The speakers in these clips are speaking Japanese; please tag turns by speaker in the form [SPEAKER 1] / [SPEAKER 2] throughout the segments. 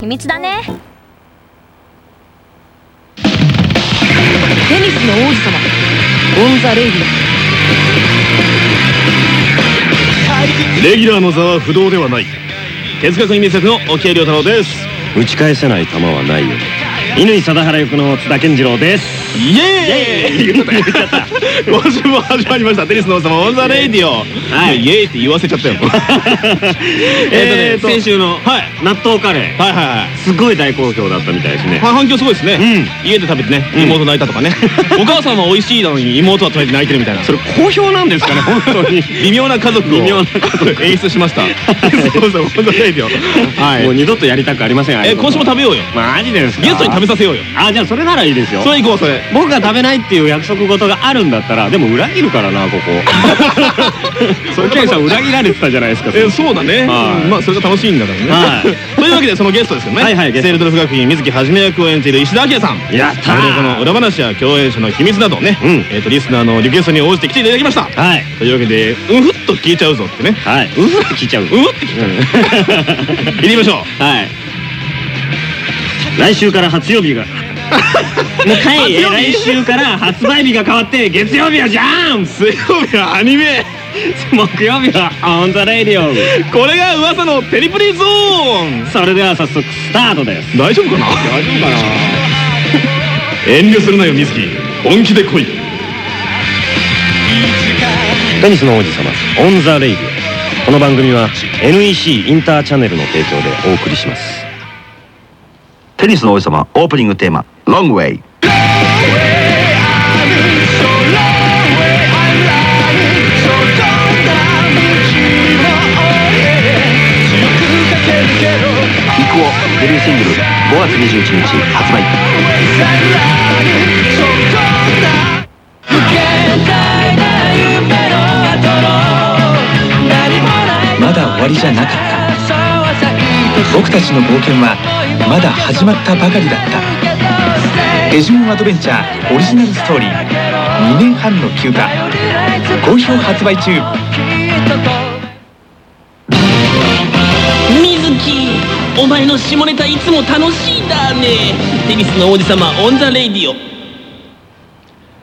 [SPEAKER 1] 秘密だね。
[SPEAKER 2] テニスの王子様。 on the radioレ
[SPEAKER 3] ギュラーの座は不動ではない。手塚国光役の置鮎龍太郎です。
[SPEAKER 4] 打ち返せない球はないよ。乾貞治役の津田健次郎です
[SPEAKER 3] イエーイ。言っちゃった。今週も始まりました。テニスの王子様 on the radio。
[SPEAKER 4] はい。
[SPEAKER 3] イエーイって言わせちゃったよ。
[SPEAKER 4] えーと先週の
[SPEAKER 3] はい。
[SPEAKER 4] 納豆カレー。
[SPEAKER 3] はいはいはい。
[SPEAKER 4] すごい大好評だったみたいですね。
[SPEAKER 3] は反響すごいですね、家で食べてね
[SPEAKER 4] うん。
[SPEAKER 3] 妹泣いたとかね、お母さんは美味しいのに妹は食べて泣いてるみたいな。
[SPEAKER 4] それ好評なんですかね 本当に。
[SPEAKER 3] 微妙な家族を
[SPEAKER 4] 微妙な家族
[SPEAKER 3] 演出しました。そうそう本当レイディオ。はい。
[SPEAKER 4] もう二度とやりたくありません
[SPEAKER 3] え今週も食べようよ。
[SPEAKER 4] マジですか？
[SPEAKER 3] ゲストに食べさせようよ。
[SPEAKER 4] あじゃあそれならいいですよ。
[SPEAKER 3] それ行こうそれ
[SPEAKER 4] 僕が食べないっていう約束事があるんだったらでも裏切るからなここ。ケンさん裏切られてたじゃないですか
[SPEAKER 3] えそうだね、
[SPEAKER 4] はい。
[SPEAKER 3] まあそれが楽しいんだからね、
[SPEAKER 4] はい。
[SPEAKER 3] というわけでそのゲストですよね。
[SPEAKER 4] はいはい
[SPEAKER 3] セールドルフ学院水木はじめ役を演じる石田明さん。
[SPEAKER 4] やった
[SPEAKER 3] それでこの裏話や共演者の秘密などね、
[SPEAKER 4] うん。
[SPEAKER 3] えー、とリスナーのリクエストに応じて来ていただきました。
[SPEAKER 4] はい。
[SPEAKER 3] というわけでうんふっと聞いちゃうぞってね。
[SPEAKER 4] はい。うふって聞いちゃう。
[SPEAKER 3] うんふって聞いちゃう。行ってみましょう。
[SPEAKER 4] はい。来週から初曜日がもうかい。
[SPEAKER 3] 初曜日
[SPEAKER 4] 来週から発売日が変わって月曜日はジャンプ
[SPEAKER 3] 水曜日はアニメ
[SPEAKER 4] 木曜日は on the radio
[SPEAKER 3] これが噂のテリプリゾーン
[SPEAKER 4] それでは早速スタートです
[SPEAKER 3] 大丈夫かな大丈夫かな遠慮するなよ水木本気で来い。
[SPEAKER 4] テニスの王子様 on the radio この番組は NEC インターチャネルの提供でお送りします
[SPEAKER 5] テニスの王子様オープニングテーマ「 Long way」イクオデビューシングル5月21日発売。
[SPEAKER 6] まだ終わりじゃなかった。僕たちの冒険はまだ始まったばかりだった。デジモンアドベンチャーオリジナルストーリー。2年半の休暇。好評発売中。
[SPEAKER 7] 水木お前の下ネタいつも楽しいだね。テニスの王子様 on the radio。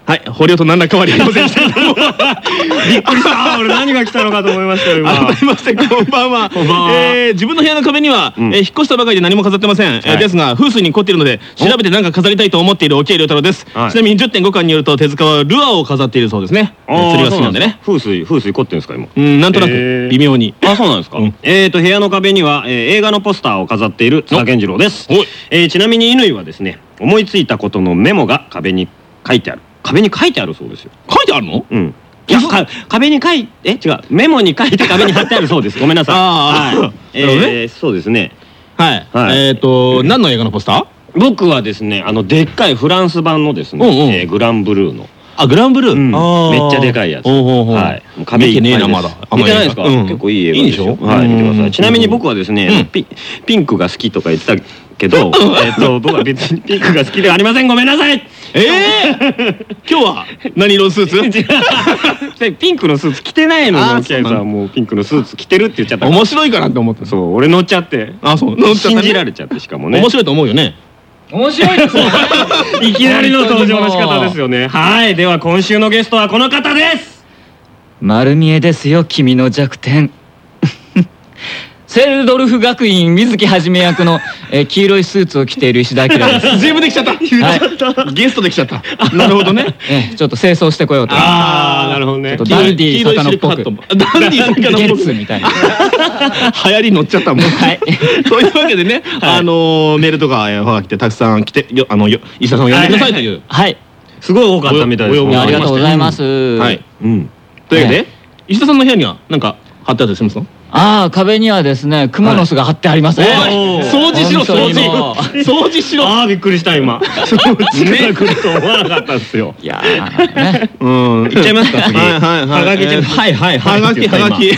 [SPEAKER 3] はい捕虜と何ら変わりありません。けども
[SPEAKER 4] びっくりした俺何が来たのかと思いましたよ今。
[SPEAKER 3] 改めましてこんばんは。えー自分の部屋の壁には、
[SPEAKER 4] うん。
[SPEAKER 3] えー引っ越したばかりで何も飾ってません、えー
[SPEAKER 4] はい。
[SPEAKER 3] ですが風水に凝っているので調べて何か飾りたいと思っている置鮎龍太郎です、
[SPEAKER 4] はい。
[SPEAKER 3] ちなみに10.5巻によると手塚はルアーを飾っているそうですね。釣りが好きなんでね。
[SPEAKER 4] 風水風水凝ってんですか今。
[SPEAKER 3] うんなんとなく微妙に。
[SPEAKER 4] あそうなんですか、
[SPEAKER 3] うん。
[SPEAKER 4] えーと部屋の壁には、えー映画のポスターを飾っている津田健次郎です。えーちなみに乾はですね思いついたことのメモが壁に書いてある壁に書いてあるそうですよ。
[SPEAKER 3] 書いてあるの？
[SPEAKER 4] うん。いやか壁に書いえ？違う。メモに書いて壁に貼ってあるそうです。ごめんなさい。はい。えーそうですね。
[SPEAKER 3] はい、
[SPEAKER 4] はい。
[SPEAKER 3] えっ、と何の映画のポスター？
[SPEAKER 4] 僕はですねあのでっかいフランス版のですね、えーグランブルーの。
[SPEAKER 3] あグランブルー、
[SPEAKER 4] めっちゃでかいやつ。はい。壁いっぱい
[SPEAKER 3] まだ。
[SPEAKER 4] 見てないですか、結構いい映画ですよ。はい見てくださ
[SPEAKER 3] うん。
[SPEAKER 4] いちなみに僕はですね、ピンクが好きとか言ってたけど えっと僕は別にピンクが好きではありません。ごめんなさい。
[SPEAKER 3] ええ 今日は？何色のスーツ？
[SPEAKER 4] でピンクのスーツ着てないのに落合さ
[SPEAKER 3] ん
[SPEAKER 4] んもうピンクのスーツ着てるって言っちゃった
[SPEAKER 3] 面白いかなって思った。
[SPEAKER 4] そう俺乗っちゃって。
[SPEAKER 3] あそう乗っちゃったね。
[SPEAKER 4] 信じられちゃってしかもね。
[SPEAKER 3] 面白いと思うよね。
[SPEAKER 6] 面白いですね。
[SPEAKER 4] いきなりの登場の仕方ですよね。はい。では今週のゲストはこの方です。
[SPEAKER 6] 丸見えですよ君の弱点セルドルフ学院水木はじめ役の、えー黄色いスーツを着ている石田明です、
[SPEAKER 3] 自分で来ちゃった、ゲストで来ちゃった。なるほどね。
[SPEAKER 6] えーちょっと清掃してこようと。
[SPEAKER 4] ああなるほどね。
[SPEAKER 6] ちょっとダンディー魚っぽく。
[SPEAKER 3] ダンディー魚っ
[SPEAKER 6] ゲ
[SPEAKER 3] ぽく
[SPEAKER 6] みたいな。
[SPEAKER 3] 流行り乗っちゃったもん。
[SPEAKER 6] はい。
[SPEAKER 3] というわけでね、あのーメールとかえーファが来てたくさん来てよあのよ石田さんを呼んでくださいという。
[SPEAKER 6] はい。
[SPEAKER 4] すごい多かったみたいです
[SPEAKER 6] ありがとうございます、
[SPEAKER 3] はい。
[SPEAKER 4] うん。
[SPEAKER 3] というわけで
[SPEAKER 6] ね
[SPEAKER 3] 石田さんの部屋にはなんか貼ってあったりしますか？
[SPEAKER 6] ああ壁にはですねクモの巣が貼ってありますね、
[SPEAKER 3] おい掃除しろ掃除。掃除しろ。
[SPEAKER 4] ああびっくりした今。そうね来ると思わなかったんですよ。
[SPEAKER 6] いやーね。
[SPEAKER 3] うん。
[SPEAKER 4] 行っちゃいますか次。
[SPEAKER 3] はいはいはい。
[SPEAKER 4] はがきではいはいはい。
[SPEAKER 3] はがきはがき。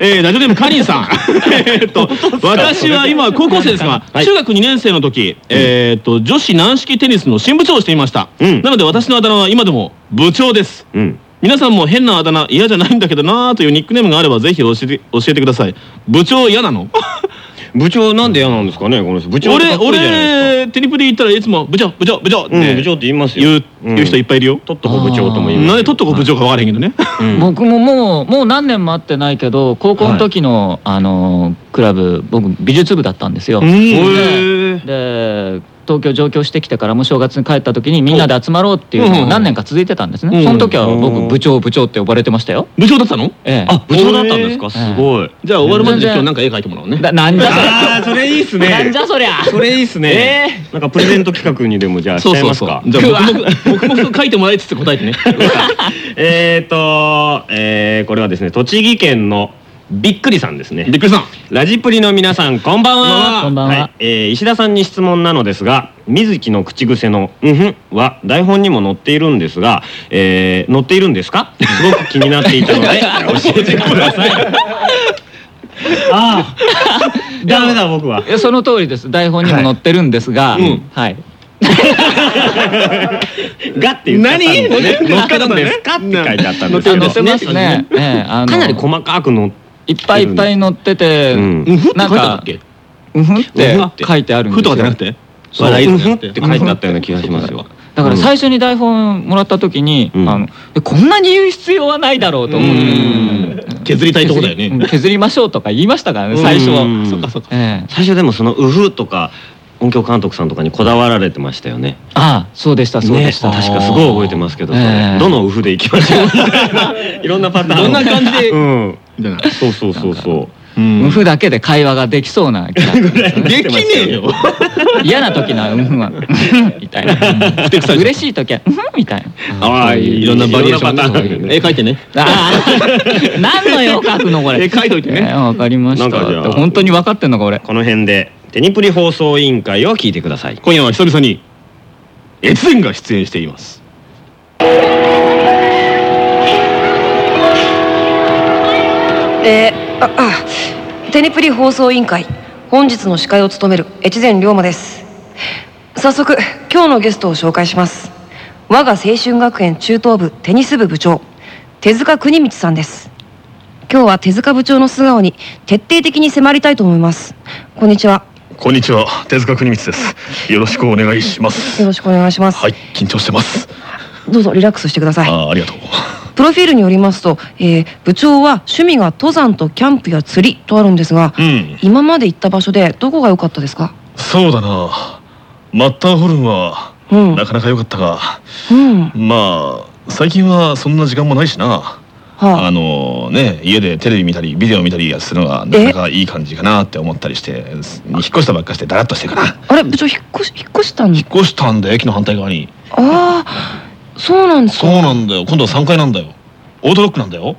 [SPEAKER 3] えーラジオネームかりんさん。えーっと私は今高校生ですが、
[SPEAKER 4] はい。
[SPEAKER 3] 中学2年生の時、えーっと女子軟式テニスの新部長をしていました。
[SPEAKER 4] うん。
[SPEAKER 3] なので私のあだ名は今でも部長です。
[SPEAKER 4] うん
[SPEAKER 3] 皆さんも変なあだ名嫌じゃないんだけどなーというニックネームがあればぜひ教えて教えてください。部長嫌なの？
[SPEAKER 4] 部長なんで嫌なんですかねこの人。部長
[SPEAKER 3] 俺俺テニプリ行ったらいつも部長部長部長っ
[SPEAKER 4] かうん部
[SPEAKER 3] て
[SPEAKER 4] 長って言いますよ。
[SPEAKER 3] 言う
[SPEAKER 4] うん。
[SPEAKER 3] 言う人いっぱいいるよ。
[SPEAKER 4] とっとこ部長とも言います
[SPEAKER 3] なんでとっとこ部長か分からへんけどね。
[SPEAKER 4] うん。
[SPEAKER 1] 僕ももうもう何年も会ってないけど高校の時の、あのクラブ僕美術部だったんですよ。
[SPEAKER 3] うん。
[SPEAKER 4] へ
[SPEAKER 1] で東京上京してきてからも正月に帰った時にみんなで集まろうっていうの
[SPEAKER 3] うん。
[SPEAKER 1] が何年か続いてたんですね。
[SPEAKER 3] うん。
[SPEAKER 1] その時は僕
[SPEAKER 4] うん。
[SPEAKER 1] 部長部長って呼ばれてましたよ。
[SPEAKER 3] 部長だったの？
[SPEAKER 1] ええ、
[SPEAKER 4] あ部長だったんですか？
[SPEAKER 1] え
[SPEAKER 4] すごい。
[SPEAKER 3] じゃあ終わるまで今日なんか絵描いてもらおうね。
[SPEAKER 1] だなんじゃそりゃ。
[SPEAKER 4] それいいっすね。
[SPEAKER 1] なんじゃそりゃ。
[SPEAKER 4] それいいっすね。なんかプレゼント企画にでもじゃあし
[SPEAKER 3] そうそうそう。
[SPEAKER 4] ちゃいますか
[SPEAKER 3] じゃあ僕も僕も書いてもらいつつ答えてね。
[SPEAKER 4] えーとえーこれはですね栃木県のびっくりさんですね。
[SPEAKER 3] びっくりさん。
[SPEAKER 4] ラジプリの皆さんこんばんは。
[SPEAKER 1] こんばんは。
[SPEAKER 4] えー石田さんに質問なのですが水木の口癖の「うんふん」は台本にも載っているんですが、えー載っているんですか？すごく気になっていたので 教えてください。ああ。ダメだ僕は。い
[SPEAKER 1] やその通りです。台本にも載ってるんですが、
[SPEAKER 3] うん。
[SPEAKER 1] はい、
[SPEAKER 4] がって言った
[SPEAKER 3] 何？
[SPEAKER 4] 乗っかるんですか？って書いてあったんです
[SPEAKER 1] 載
[SPEAKER 4] けど。
[SPEAKER 1] ってますね。ええ
[SPEAKER 4] かなり細かく載っ
[SPEAKER 1] いっぱいいっぱい載ってて、
[SPEAKER 4] うん。
[SPEAKER 3] うんふって書いて
[SPEAKER 1] なんか
[SPEAKER 3] あったっけ
[SPEAKER 1] うんふんって。書いてあるんですよ。
[SPEAKER 3] ふとかじゃなくて？笑い
[SPEAKER 4] っ
[SPEAKER 3] て。
[SPEAKER 4] て書いてあったような気がしますよ。
[SPEAKER 1] だから最初に台本もらった時に、
[SPEAKER 4] うん。
[SPEAKER 1] あのえこんなに言う必要はないだろうと思って、
[SPEAKER 3] うん。削りたいとこだよね。
[SPEAKER 1] 削りましょうとか言いましたからね最初は。
[SPEAKER 4] 最初でもその「うふ」とか音響監督さんとかにこだわられてましたよね。
[SPEAKER 1] ああそうでしたそうでした。
[SPEAKER 4] ね確かすごい覚えてますけど、どの「うふ」でいきましょうみたいな。いろんなパターン
[SPEAKER 3] どんな感じで
[SPEAKER 4] うん
[SPEAKER 3] じゃない
[SPEAKER 4] そうそうそうそう。
[SPEAKER 3] うん
[SPEAKER 1] うん。ふだけで会話ができそうな気がする。ん で
[SPEAKER 3] きねえよ。
[SPEAKER 1] 嫌な時のはうんふんはみたいな。嬉しい時はうんふんみたいな。
[SPEAKER 4] ああい
[SPEAKER 3] いろんなバリエーション
[SPEAKER 4] いろんなパターンあるよね
[SPEAKER 3] 絵描いてね。
[SPEAKER 1] 何の絵を描くのこれ？
[SPEAKER 3] 絵描いといてね。
[SPEAKER 1] えーわかりました。本当に分かってんのか俺
[SPEAKER 4] この辺でテニプリ放送委員会を聞いてください。
[SPEAKER 3] 今夜は久々に越前が出演しています
[SPEAKER 2] えー、ああテニプリ放送委員会本日の司会を務める越前龍馬です早速今日のゲストを紹介します我が青春学園中等部テニス部部長手塚国光さんです今日は手塚部長の素顔に徹底的に迫りたいと思いますこんにちは
[SPEAKER 8] こんにちは、手塚国光です。よろしくお願いします。
[SPEAKER 2] よろしくお願いします、
[SPEAKER 8] はい、緊張してます。
[SPEAKER 2] どうぞリラックスしてください
[SPEAKER 8] あー、ありがとう。
[SPEAKER 2] プロフィールによりますと、えー部長は趣味が登山とキャンプや釣りとあるんですが、
[SPEAKER 8] うん、
[SPEAKER 2] 今まで行った場所でどこが良かったですか？
[SPEAKER 8] そうだな。マッターホルンは
[SPEAKER 2] うん。
[SPEAKER 8] なかなか良かったが、
[SPEAKER 2] うん。
[SPEAKER 8] まあ最近はそんな時間もないしな。
[SPEAKER 2] は
[SPEAKER 8] あ。のね、家でテレビ見たりビデオ見たりするのがなかなかいい感じかなって思ったりして、引っ越したばっかしてだらっとしてるかな。
[SPEAKER 2] あ、あれ？部長引っ越し引っ越したん？
[SPEAKER 8] 引っ越したんだよ、駅の反対側に。
[SPEAKER 2] ああそうなんですか？
[SPEAKER 8] そうなんだよ。今度は3階なんだよ。オートロックなんだよ。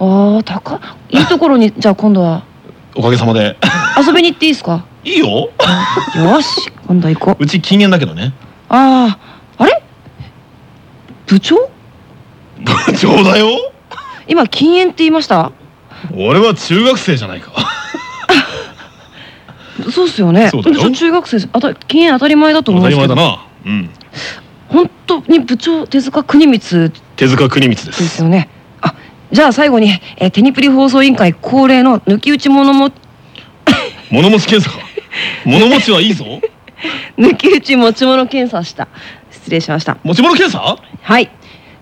[SPEAKER 2] ああ高いいいところに じゃあ今度は
[SPEAKER 8] おかげさまで。
[SPEAKER 2] 遊びに行っていいですか？
[SPEAKER 8] いいよ。
[SPEAKER 2] よし今度は行こう
[SPEAKER 8] うち禁煙だけどね。
[SPEAKER 2] あああれ？部長？
[SPEAKER 8] 部長だよ。
[SPEAKER 2] 今禁煙って言いました？
[SPEAKER 8] 俺は中学生じゃないか。
[SPEAKER 2] そうっすよね
[SPEAKER 8] そうだよ
[SPEAKER 2] 中学生あた禁煙当たり前だと
[SPEAKER 8] 当た
[SPEAKER 2] 思うんですけど
[SPEAKER 8] り前だな。うん。
[SPEAKER 2] 本当に部長手塚国光
[SPEAKER 8] 手塚国光で。
[SPEAKER 2] ですすよねあじゃあ最後に、えーテニプリ放送委員会恒例の抜き打ち物も
[SPEAKER 8] 物持ち検査か。物持ちはいいぞ。
[SPEAKER 2] 抜き打ち持ち物検査した失礼しました
[SPEAKER 8] 持ち物検査？
[SPEAKER 2] はい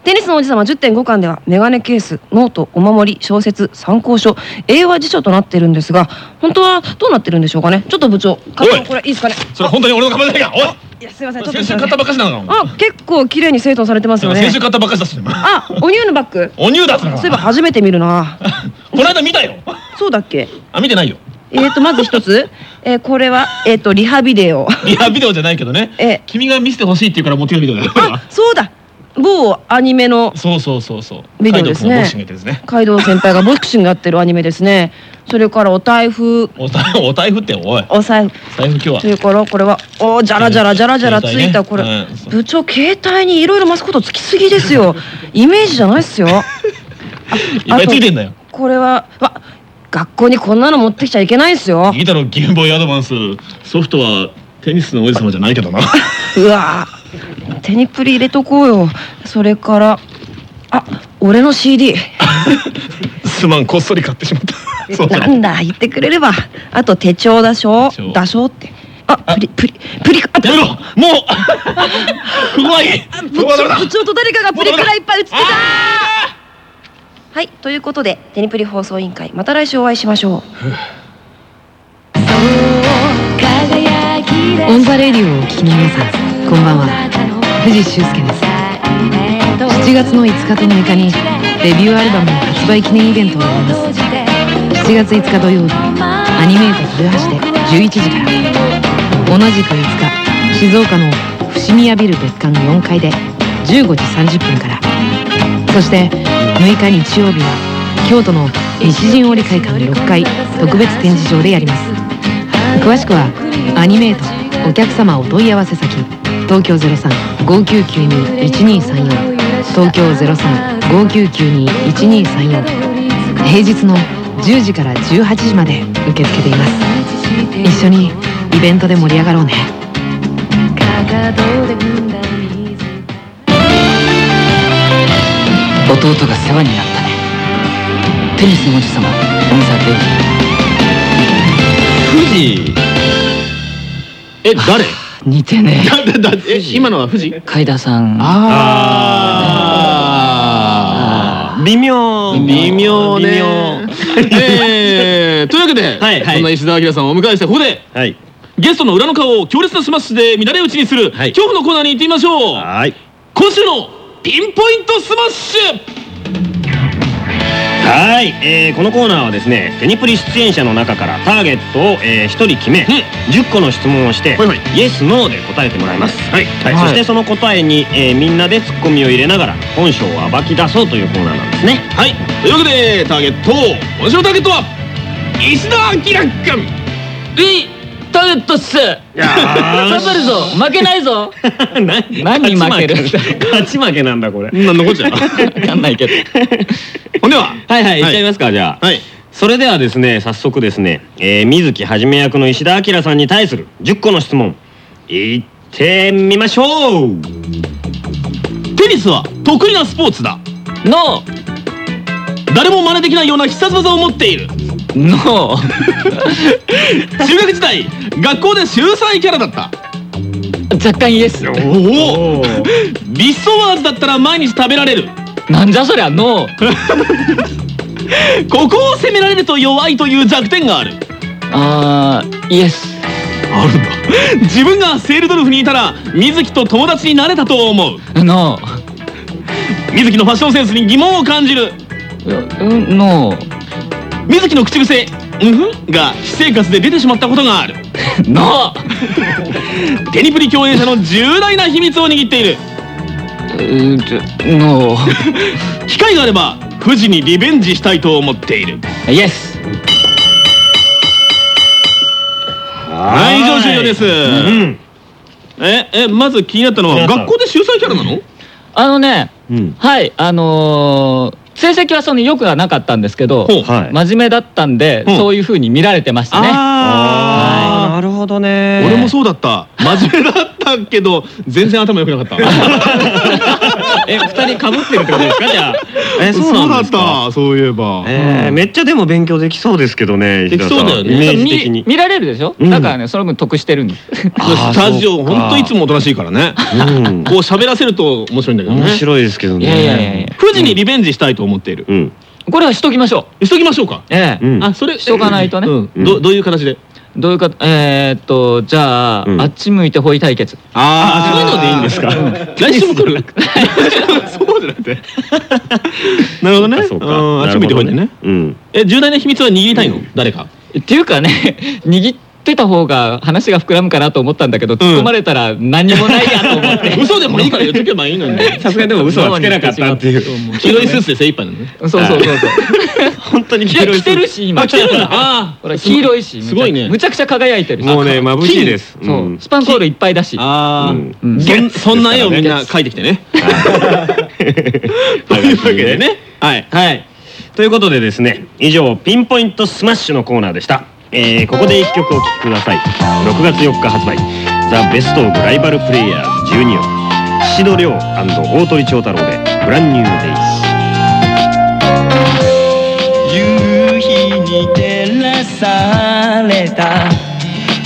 [SPEAKER 2] テニスの王子様10.5巻ではメガネケースノートお守り小説参考書英和辞書となっているんですが本当はどうなってるんでしょうかねちょっと部長これいいですかね？
[SPEAKER 8] それ本当に俺のカバンじゃないか。
[SPEAKER 2] いやすいません
[SPEAKER 8] 先週買ったばっかしなのか。
[SPEAKER 2] あ結構綺麗に整頓されてますよね
[SPEAKER 8] 先週買ったばっかしだしね。
[SPEAKER 2] あお乳のバッグ
[SPEAKER 8] お乳だ
[SPEAKER 2] そういえば初めて見るな
[SPEAKER 8] この間見たよ。
[SPEAKER 2] そうだっけ？
[SPEAKER 8] あ見てないよ。
[SPEAKER 2] えーとまず一つ、えーこれはえーとリハビデオ
[SPEAKER 8] いやビデオじゃないけどね。
[SPEAKER 2] え
[SPEAKER 8] 君が見せてほしいって言うから持ってきたビデオだよ。
[SPEAKER 2] あそうだ某アニメの
[SPEAKER 8] そうそうそうそう。
[SPEAKER 2] ビデオですね。
[SPEAKER 8] カイドウ
[SPEAKER 2] 先輩がボクシングやってるアニメですねそれからお台風
[SPEAKER 8] お財布 お財布っておい。
[SPEAKER 2] お財布
[SPEAKER 8] 財布今日は
[SPEAKER 2] そ。れからこれはおじゃらじゃらじゃらじゃらついたこれ、
[SPEAKER 8] 携帯ねうん
[SPEAKER 2] 部長携帯にいろいろマスコットつきすぎですよ イメージじゃないっすよあ
[SPEAKER 8] いっぱいついてんだよ。
[SPEAKER 2] これはわ学校にこんなの持ってきちゃいけないんすよ
[SPEAKER 8] いいだろゲームボーイアドバンス。ソフトはテニスの王子様じゃないけどな。
[SPEAKER 2] うわー手にプリ入れとこうよそれからあ俺の CD
[SPEAKER 8] すまんこっそり買ってしまった。そうだ
[SPEAKER 2] なんだ言ってくれればあと手帳だしょ？
[SPEAKER 3] 手帳。
[SPEAKER 2] だしょって。あプリプリプリあ
[SPEAKER 3] やめろ！もう！ここはい！い
[SPEAKER 2] 部長部長と誰かがプリクラいっぱい写ってた。はいということでテニプリ放送委員会また来週お会いしましょう。on the radio をお聞きの皆さんこんばんは。不二周助です。7月の5日と6日にデビューアルバムの発売記念イベントをやります7月5日土曜日アニメイト豊橋で11時から同じく5日静岡の伏見屋ビル別館4階で15時30分から。そして6日日曜日は京都の西陣織会館6階特別展示場でやります。詳しくはアニメートお客様お問い合わせ先東京03-5992-1234東京03-5992-1234平日の10時から18時まで受け付けています。一緒にイベントで盛り上がろうね。
[SPEAKER 1] 弟が世話になったね。テニスの王子様
[SPEAKER 3] 不二え誰？
[SPEAKER 1] 似てね。
[SPEAKER 3] だだだえ今のは不二
[SPEAKER 1] 甲斐田さん。
[SPEAKER 3] あ
[SPEAKER 4] あー。微妙
[SPEAKER 3] 微妙ね。
[SPEAKER 4] 微妙
[SPEAKER 3] えーというわけで、
[SPEAKER 4] はいはい。
[SPEAKER 3] そんな石田彰さんをお迎えしてここで
[SPEAKER 4] はい。
[SPEAKER 3] ゲストの裏の顔を強烈なスマッシュで乱れ打ちにする、
[SPEAKER 4] はい。
[SPEAKER 3] 恐怖のコーナーに行ってみましょう。
[SPEAKER 4] はい。
[SPEAKER 3] 今週のピンポイントスマッシュ
[SPEAKER 4] はい、えーこのコーナーはですねテニプリ出演者の中からターゲットを、え1人決め、10個の質問をして、
[SPEAKER 3] はいはい。
[SPEAKER 4] イエスノーで答えてもらいます、
[SPEAKER 3] はい。
[SPEAKER 4] はいそしてその答えに、えーみんなでツッコミを入れながら本性を暴き出そうというコーナーなんですね。
[SPEAKER 3] はい。というわけでターゲット今週のターゲットは石田彰君。
[SPEAKER 1] えいターゲットっす
[SPEAKER 4] やー。
[SPEAKER 1] 頑張るぞ。負けないぞ。何？に負ける？
[SPEAKER 4] 勝ち負けなんだこれ。
[SPEAKER 3] なんのこっちゃ
[SPEAKER 1] わかんないけど。
[SPEAKER 3] ほんでは？
[SPEAKER 4] はいはい、い。っちゃいますか、じゃあ。
[SPEAKER 3] はい。
[SPEAKER 4] それではですね、早速ですね、えー水木はじめ役の石田明さんに対する10個の質問、いってみましょう。
[SPEAKER 3] テニスは得意なスポーツだ。
[SPEAKER 1] ノ
[SPEAKER 3] 誰も真似できないような必殺技を持っている
[SPEAKER 1] ーノー
[SPEAKER 3] 中学時代学校で秀才キャラだった。
[SPEAKER 1] 若干イエス。
[SPEAKER 3] おおビスソワーズだったら毎日食べられる。
[SPEAKER 1] なんじゃそりゃノー。
[SPEAKER 3] ここを攻められると弱いという弱点がある。
[SPEAKER 1] あーイエス。
[SPEAKER 3] あるんだ。自分がセールドルフにいたら水木と友達になれたと思う。
[SPEAKER 1] ノ
[SPEAKER 3] 水木のファッションセンスに疑問を感じる。
[SPEAKER 1] ーうんノー
[SPEAKER 3] 水木の口癖「うんふん」が私生活で出てしまったことがある。
[SPEAKER 1] ノ
[SPEAKER 3] テニプリ共演者の重大な秘密を握っている。機会があれば富士にリベンジしたいと思っている。
[SPEAKER 1] イエス
[SPEAKER 3] はい。以上終了です、
[SPEAKER 4] うん。
[SPEAKER 3] ええまず気になったのは学校で秀才キャラなの？
[SPEAKER 1] あのね
[SPEAKER 4] うん。
[SPEAKER 1] はいあのー成績はそんなに良くはなかったんですけど。真面目だったんで、
[SPEAKER 3] う。ん
[SPEAKER 1] そういう風に見られてましたね
[SPEAKER 4] ほどね。
[SPEAKER 3] 俺もそうだった。真面目だったけど全然頭良くなかった。
[SPEAKER 4] え、二人被ってるってことですか、じゃあ。え、
[SPEAKER 3] そうだっ。た。そういえば、
[SPEAKER 4] えー、めっちゃでも勉強できそうですけどね。
[SPEAKER 3] できそうだよね。
[SPEAKER 4] 石田さんイメージ的に。
[SPEAKER 1] 見見られるでしょ、
[SPEAKER 4] うん。
[SPEAKER 1] だからねその分得してるんです。
[SPEAKER 3] スタジオ本当いつもおとなしいからね。
[SPEAKER 4] うん。
[SPEAKER 3] こう喋らせると面白いんだけどね。
[SPEAKER 4] 面白いですけどね。
[SPEAKER 1] いやいやいやいや。
[SPEAKER 3] 富士にリベンジしたいと思っている。
[SPEAKER 4] うん。
[SPEAKER 1] これはしときましょう。
[SPEAKER 3] しときましょうか。
[SPEAKER 1] ええ。
[SPEAKER 4] うん。
[SPEAKER 3] あそれ
[SPEAKER 1] しとかないとね。
[SPEAKER 3] うん。どどういう形で？
[SPEAKER 1] どういうかえー、っとじゃあ、
[SPEAKER 4] うん。
[SPEAKER 1] あっち向いてホイ対決。
[SPEAKER 3] あ
[SPEAKER 4] そういうのでいいんですか？
[SPEAKER 3] 来週も来る？そうじゃなくてなるほどね。
[SPEAKER 4] そうか。
[SPEAKER 3] うんあっち向いてほいでね。
[SPEAKER 4] うん。
[SPEAKER 3] え重大な秘密は握りたいの？誰か。
[SPEAKER 1] っていうかね 握ってた方が話が膨らむかなと思ったんだけど、突っ込まれたら何にもないやと思って。
[SPEAKER 3] 嘘でもいいから言っとけばいいのに。
[SPEAKER 4] さすがにでも嘘はつけなかったっていう。
[SPEAKER 3] 黄色いスーツで精一杯なのね。
[SPEAKER 1] そうそうそうそう
[SPEAKER 4] 本当に
[SPEAKER 1] いや着てるし今。
[SPEAKER 3] あ来てるんだ。あ
[SPEAKER 1] ほら黄色いし
[SPEAKER 3] すごいね
[SPEAKER 1] むちゃくちゃ輝いてる。し
[SPEAKER 4] もうね眩しいです。
[SPEAKER 1] そう、
[SPEAKER 4] ん。
[SPEAKER 1] スパンコールいっぱいだし。
[SPEAKER 3] あ
[SPEAKER 4] うん。
[SPEAKER 1] うん。
[SPEAKER 3] そんな絵をみんな描いてきてね。というわけでね。はい。
[SPEAKER 4] はい。ということでですね、以上ピンポイントスマッシュのコーナーでした。えーここで一曲お聴きください。6月4日発売、ザ・ベスト・オブ・ライバル・プレイヤーズ12音、宍戸亮大鳥長太郎で、ブランニュー・デイズ。
[SPEAKER 6] に
[SPEAKER 5] 照らされた。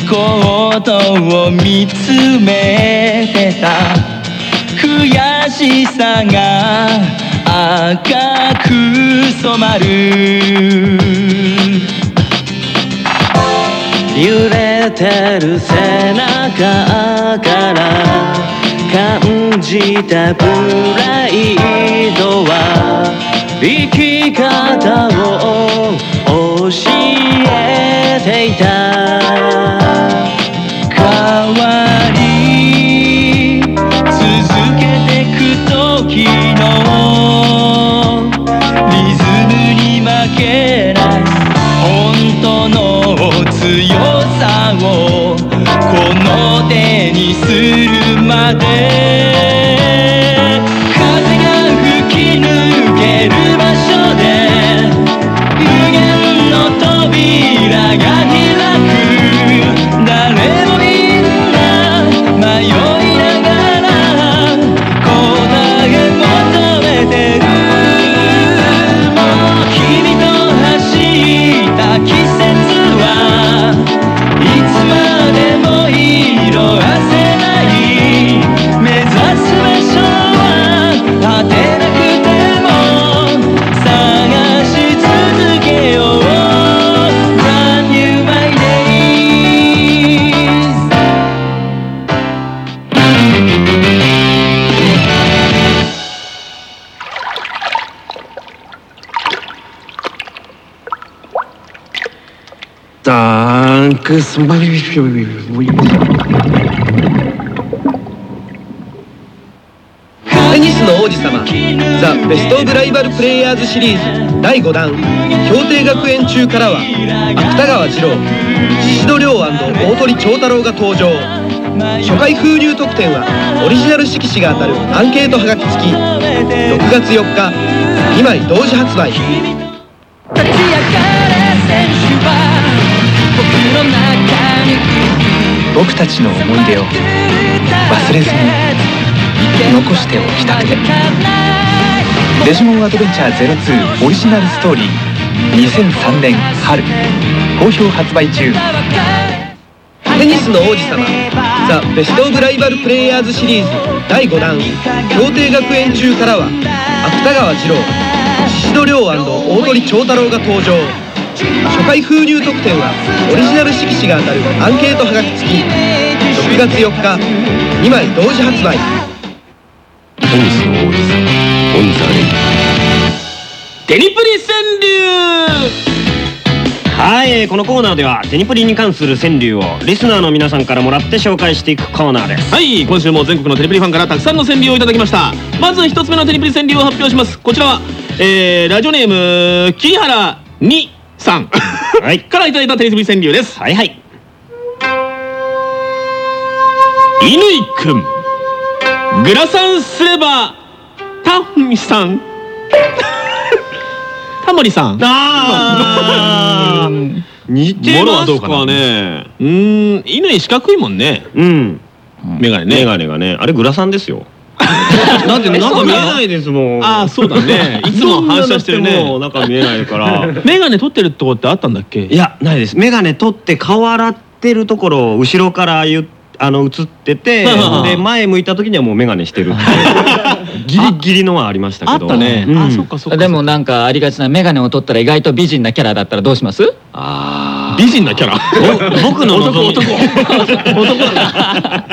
[SPEAKER 5] コートを見つめてた。悔しさが赤く染まる。揺れてる背中から感じたプライドは生き方をえていた。
[SPEAKER 9] ダンクスマビビビビビビ
[SPEAKER 10] テニスの王子様ザ・ベスト・オブ・ライバル・プレイヤーズシリーズ第5弾氷定学園中からは芥川二郎宍戸亮大鳥長太郎が登場。初回封入特典はオリジナル色紙が当たるアンケートはがき付き。6月4日2枚同時発売。
[SPEAKER 5] 僕
[SPEAKER 6] たちの思い出を忘れずに残しておきたくて。デジモンアドベンチャー02オリジナルストーリー2003年春好評発売中。
[SPEAKER 10] テニスの王子様ザ・ベスト・オブ・ライバル・プレイヤーズシリーズ第5弾氷定学園中からは芥川二郎宍戸亮大鳥長太郎が登場。初回封入特典はオリジナル色紙が当たるアンケートはがき付き6月4日2枚同時発売。
[SPEAKER 4] テニスの王子様 on the Radio
[SPEAKER 3] テニプリ川柳。
[SPEAKER 4] はい、えーこのコーナーではテニプリに関する川柳をリスナーの皆さんからもらって紹介していくコーナーです。
[SPEAKER 3] はい今週も全国のテニプリファンからたくさんの川柳をいただきました。まず一つ目のテニプリ川柳を発表します。こちらは、えー、ラジオネーム木原にさん。
[SPEAKER 4] はい。
[SPEAKER 3] からいただいたテニプリ川柳です。
[SPEAKER 4] はいはい。
[SPEAKER 3] 乾くん。グラサンすればタフミさん。タモリさん。
[SPEAKER 4] あー。似てますか
[SPEAKER 3] はどうかな。
[SPEAKER 4] ね
[SPEAKER 3] うーん乾四角いもんね。
[SPEAKER 4] うん。
[SPEAKER 3] メガネね。
[SPEAKER 4] メガネがね。あれグラサンですよだって中見えないですもん。
[SPEAKER 3] ああそうだね。いつも反射してる
[SPEAKER 4] もう
[SPEAKER 3] ね
[SPEAKER 4] 中見えないから。
[SPEAKER 3] メガネ取ってるとこってあったんだっけ？
[SPEAKER 4] いやないです。メガネ取って顔洗ってるところを後ろからゆあの映ってて で前向いた時にはもうメガネしてるっていう。ギリギリのはありましたけど。
[SPEAKER 3] あったね、
[SPEAKER 4] うん。
[SPEAKER 3] あそっかそっか
[SPEAKER 1] でもなんかありがちな眼鏡を取ったら意外と美人なキャラだったらどうします？
[SPEAKER 4] あ
[SPEAKER 3] 美人なキャラ。
[SPEAKER 4] ー僕の
[SPEAKER 3] 男男。男。だ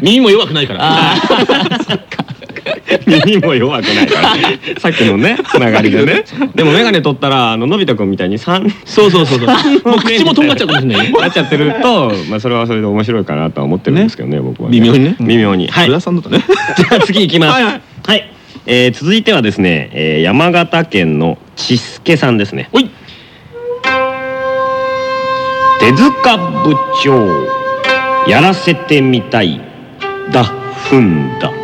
[SPEAKER 3] 耳も弱くないから。
[SPEAKER 4] 耳も弱くないから。さっきのねつながりでね。でもメガネ取ったらあののび太くんみたいに三。
[SPEAKER 3] そうそうそうそう。もう口もとんがっちゃうかもしれないよ。
[SPEAKER 4] なっちゃってるとまあそれはそれで面白いかなとは思ってるんですけどね僕はね。
[SPEAKER 3] 微妙にね。
[SPEAKER 4] 微妙に。はい。
[SPEAKER 3] 福田さんだとね。
[SPEAKER 4] じゃあ次いきます。
[SPEAKER 3] は
[SPEAKER 4] はいい、
[SPEAKER 3] はい。
[SPEAKER 4] えー続いてはですね、えー山形県のちすけさんですね。
[SPEAKER 3] おい
[SPEAKER 4] 手塚部長、やらせてみたい。だふんだ。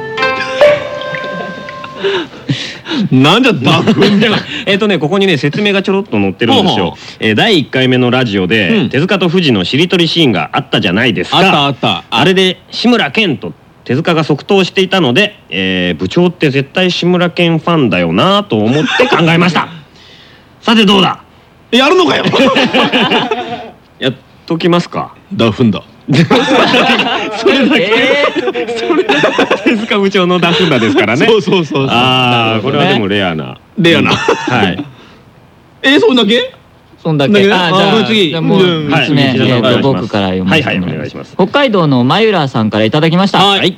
[SPEAKER 3] なんじゃダフンじゃない。
[SPEAKER 4] えっとねここにね説明がちょろっと載ってるんですよ。
[SPEAKER 3] ほうほう。
[SPEAKER 4] えー第1回目のラジオで、
[SPEAKER 3] うん。
[SPEAKER 4] 手塚と藤のしりとりシーンがあったじゃないですか。
[SPEAKER 3] あった。あった。
[SPEAKER 4] あれで志村けんと手塚が即答していたので、えー部長って絶対志村けんファンだよなと思って考えました。さてどうだ？
[SPEAKER 11] やるのかよ
[SPEAKER 4] ときますか。
[SPEAKER 12] ダフンだ。
[SPEAKER 4] それだけ、それ手塚部長のダフンダですからね
[SPEAKER 12] そうそうそう
[SPEAKER 4] ああこれはでもレアな。
[SPEAKER 11] レアな。
[SPEAKER 4] はい。
[SPEAKER 11] えー、そんだけ？
[SPEAKER 1] そんだ
[SPEAKER 11] だけ？
[SPEAKER 1] けあじゃあ
[SPEAKER 11] あ次。
[SPEAKER 1] じゃあもう
[SPEAKER 11] うん。
[SPEAKER 1] 3つ目、
[SPEAKER 4] はい
[SPEAKER 1] えーと僕から読
[SPEAKER 4] はいはいお願いします。
[SPEAKER 1] 北海道のマユラーさんからいただきました。
[SPEAKER 11] はい。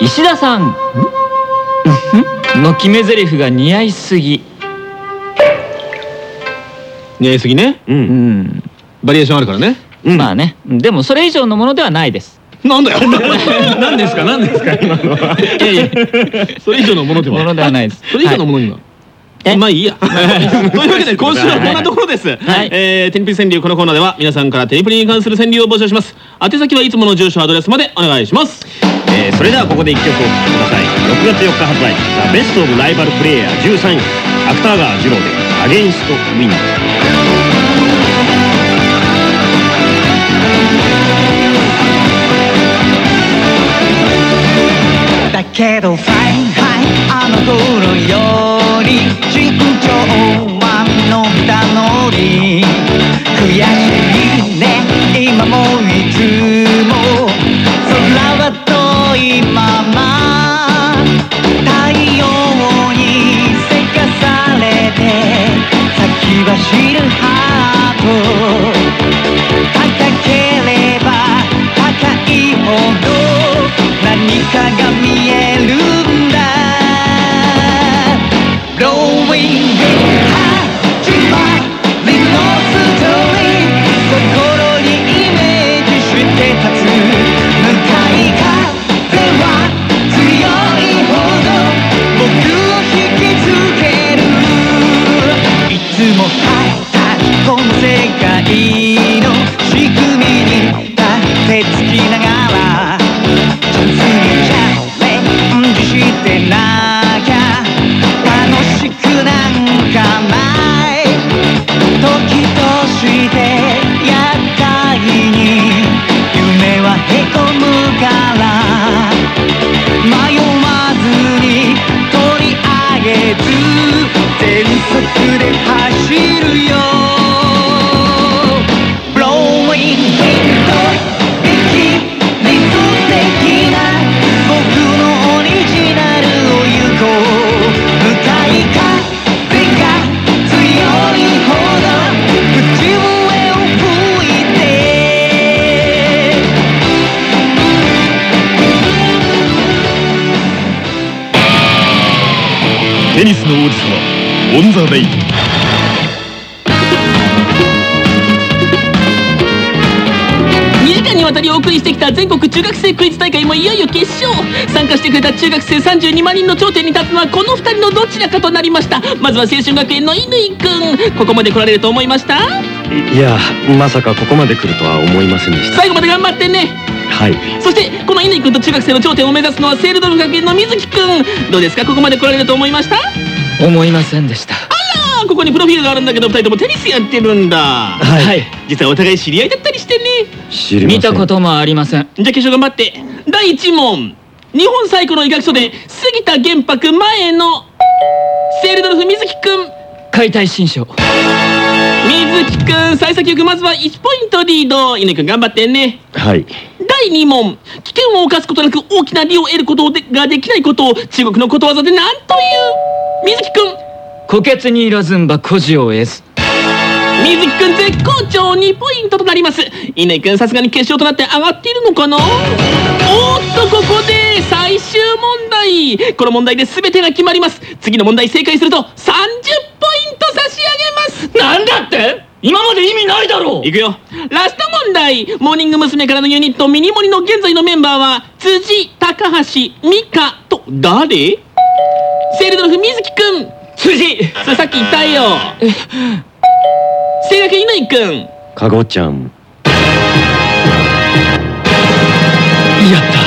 [SPEAKER 1] 石田さん？の決め台詞が似合いすぎ
[SPEAKER 11] 似合いすぎね。
[SPEAKER 4] う
[SPEAKER 1] うん。ん
[SPEAKER 11] バリエーションあるからね。
[SPEAKER 1] まあね。でもそれ以上のものではないです。
[SPEAKER 11] なんだよ。
[SPEAKER 4] 何ですか？何ですか？今のはい
[SPEAKER 11] やいや。それ以上のものでは。
[SPEAKER 1] ものではないです。
[SPEAKER 11] それ以上のものには、
[SPEAKER 1] え？
[SPEAKER 11] まあいいや。というわけで今週はこんなところです。
[SPEAKER 1] はい。
[SPEAKER 11] えーテニプリ川柳このコーナーでは皆さんからテニプリに関する川柳を募集します。宛先はいつもの住所アドレスまでお願いします。
[SPEAKER 4] えーそれではここで一曲お聴きください6月4日発売「The Best of Rival Players 13」芥川慈郎で「Against Wind」
[SPEAKER 13] だけどファインファイあの頃より身長は伸びたのに悔しいね今もいつ
[SPEAKER 12] 様オン・ザ・レイン
[SPEAKER 3] 2時間にわたりお送りしてきた全国中学生クイズ大会もいよいよ決勝。参加してくれた中学生32万人の頂点に立つのはこの2人のどちらかとなりました。まずは青春学園の乾くん。ここまで来られると思いました？
[SPEAKER 4] いやまさかここまで来るとは思いませんでした。
[SPEAKER 3] 最後まで頑張ってね。
[SPEAKER 4] はい。
[SPEAKER 3] そしてこの乾くんと中学生の頂点を目指すのはセールドル学園の水木くん。どうですか？ここまで来られると思いました？
[SPEAKER 1] 思いませんでした
[SPEAKER 3] ここにプロフィールがあるんだけど2人ともテニスやってるんだ。
[SPEAKER 1] はい。
[SPEAKER 3] 実はお互い知り合いだったりしてね。
[SPEAKER 4] 知りません。
[SPEAKER 1] 見たこともありません。
[SPEAKER 3] じゃあ決勝頑張って。第1問。日本最古の医学書で杉田玄白前のセールドルフ水木くん。
[SPEAKER 1] 解体新書。
[SPEAKER 3] 水木くん幸先よくまずは1ポイントリード。乾くん頑張ってね。
[SPEAKER 4] はい。
[SPEAKER 3] 第2問。危険を冒すことなく大きな利を得ることでができないことを中国のことわざで何という水木くん
[SPEAKER 1] 虎穴にいらずんば孤児を得ず。
[SPEAKER 3] 水木くん絶好調！2ポイントとなります。乾くんさすがに決勝となって上がっているのかな？おーっとここで最終問題。この問題で全てが決まります。次の問題正解すると30ポイント差し上げます。
[SPEAKER 1] なんだって？今まで意味ないだろう。
[SPEAKER 3] いくよ。ラスト問題。モーニング娘。からのユニットミニモニの現在のメンバーは辻高橋美香と誰？セールドルフ水木くん
[SPEAKER 1] 辻
[SPEAKER 3] それさっき言ったよ。声楽乾くん
[SPEAKER 4] かごちゃん。
[SPEAKER 1] やった。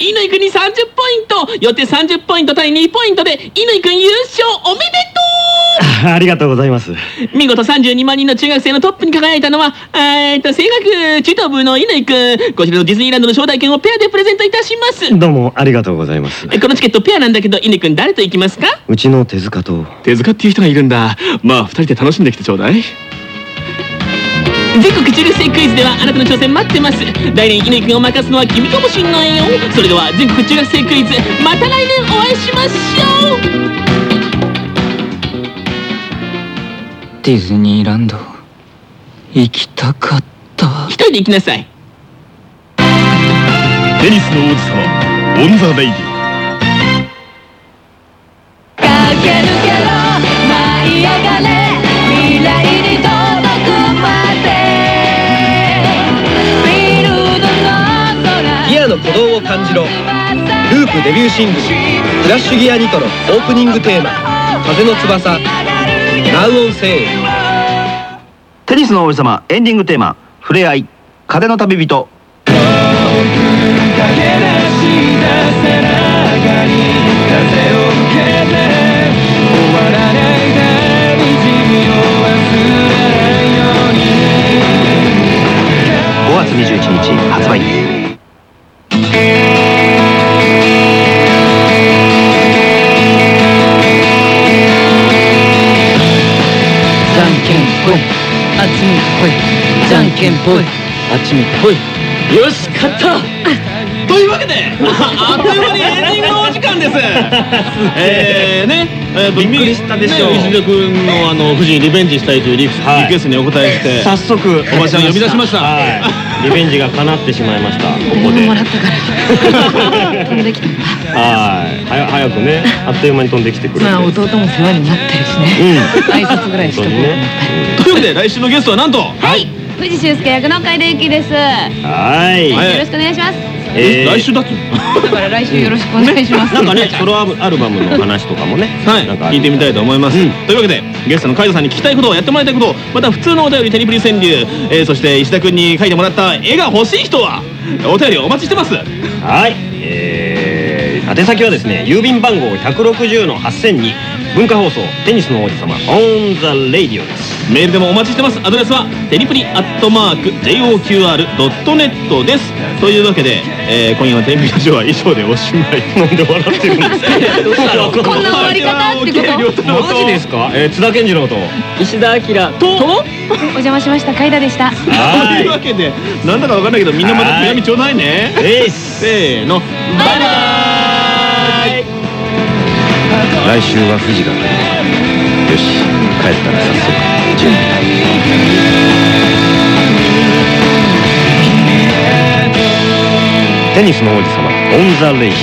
[SPEAKER 3] 乾くんに30ポイント。よって30ポイント対2ポイントで乾くん優勝おめでとう
[SPEAKER 4] ありがとうございます。
[SPEAKER 7] 見事32万人の中学生のトップに輝いたのはえーっと声楽チュト部の乾くん。こちらのディズニーランドの招待券をペアでプレゼントいたします。
[SPEAKER 4] どうもありがとうございます。
[SPEAKER 7] このチケットペアなんだけど乾くん誰と行きますか？
[SPEAKER 4] うちの手塚と。
[SPEAKER 3] 手塚っていう人がいるんだ。まあ二人で楽しんできてちょうだい。
[SPEAKER 7] 全国中学生クイズではあなたの挑戦待ってます。来年乾くんを任すのは君かもしんないよ。それでは全国中学生クイズまた来年お会いしましょう
[SPEAKER 1] ディズニーランド。行きたかった。
[SPEAKER 7] 一人で行きなさい。
[SPEAKER 8] テニスの王子様 on the Radio
[SPEAKER 13] 駆け抜けろ舞い上がれ未来に届くまで。フィールドの空。
[SPEAKER 10] ギアの鼓動を感じろ。ループデビューシングル「クラッシュギアニトロ」オープニングテーマ「風の翼」ラウオンセ
[SPEAKER 5] テニスの王子様エンディングテーマ「ふれあい風の旅人」5
[SPEAKER 1] あっち向いて。ぽいよし勝った。
[SPEAKER 3] というわけであっという間にエンディングのお時間です。えーねえーと
[SPEAKER 4] びっくりしたでしょう。
[SPEAKER 3] ね石田君のあの富士にリベンジしたいというリクリ
[SPEAKER 4] はい。
[SPEAKER 3] クエストにお答えして
[SPEAKER 4] 早速
[SPEAKER 3] おばちゃん呼び出しました。
[SPEAKER 4] はい。リベンジが叶ってしまいましたここで。
[SPEAKER 2] もらったから。飛んできた。んだ
[SPEAKER 4] はい。はや早くねあっという間に飛んできてくれて。
[SPEAKER 2] まあ弟も世話になってるしね。
[SPEAKER 4] うん。
[SPEAKER 2] 挨拶ぐらいして。
[SPEAKER 3] というわけで来週のゲストはなんと
[SPEAKER 14] はい藤修介役の海田由紀です、
[SPEAKER 4] はい。
[SPEAKER 3] はい。
[SPEAKER 14] よろしくお願いします。
[SPEAKER 4] えー。
[SPEAKER 3] 来週だっけ？
[SPEAKER 2] だから来週よろしくお願いします。
[SPEAKER 4] なんかねソロアルバムの話とかもね
[SPEAKER 3] はい。
[SPEAKER 4] なんか
[SPEAKER 3] 聞いてみたいと思います、
[SPEAKER 4] うん。
[SPEAKER 3] というわけでゲストの海田さんに聞きたいことをやってもらいたいことまた普通のお便りテニプリ川柳、えーそして石田君に書いてもらった絵が欲しい人はお便りお待ちしてます。
[SPEAKER 4] はい、えー、宛先はですね郵便番号160の8000に文化放送テニスの王子様 on the Radio です
[SPEAKER 3] メールでもお待ちしてます。アドレスはテニプリアットマーク JOQR.net です。というわけで、えー今夜のテニプリラジオは以上でおしまい
[SPEAKER 4] なんで笑ってるんです。か
[SPEAKER 14] こんな終わり方ってこと？
[SPEAKER 4] マジですか、えー、津田健次郎と。
[SPEAKER 1] 石田明と？
[SPEAKER 14] お邪魔しました。甲斐田でした。
[SPEAKER 3] というわけでなんだかわかんないけどみんなまた手紙ちょうだいね。せーの。バイバイ。
[SPEAKER 5] 来週は不二が来るよし帰ったら早速準備。
[SPEAKER 4] テニスの王子様 on the Radio。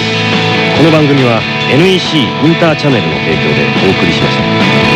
[SPEAKER 4] この番組は NEC インターチャネルの提供でお送りしました。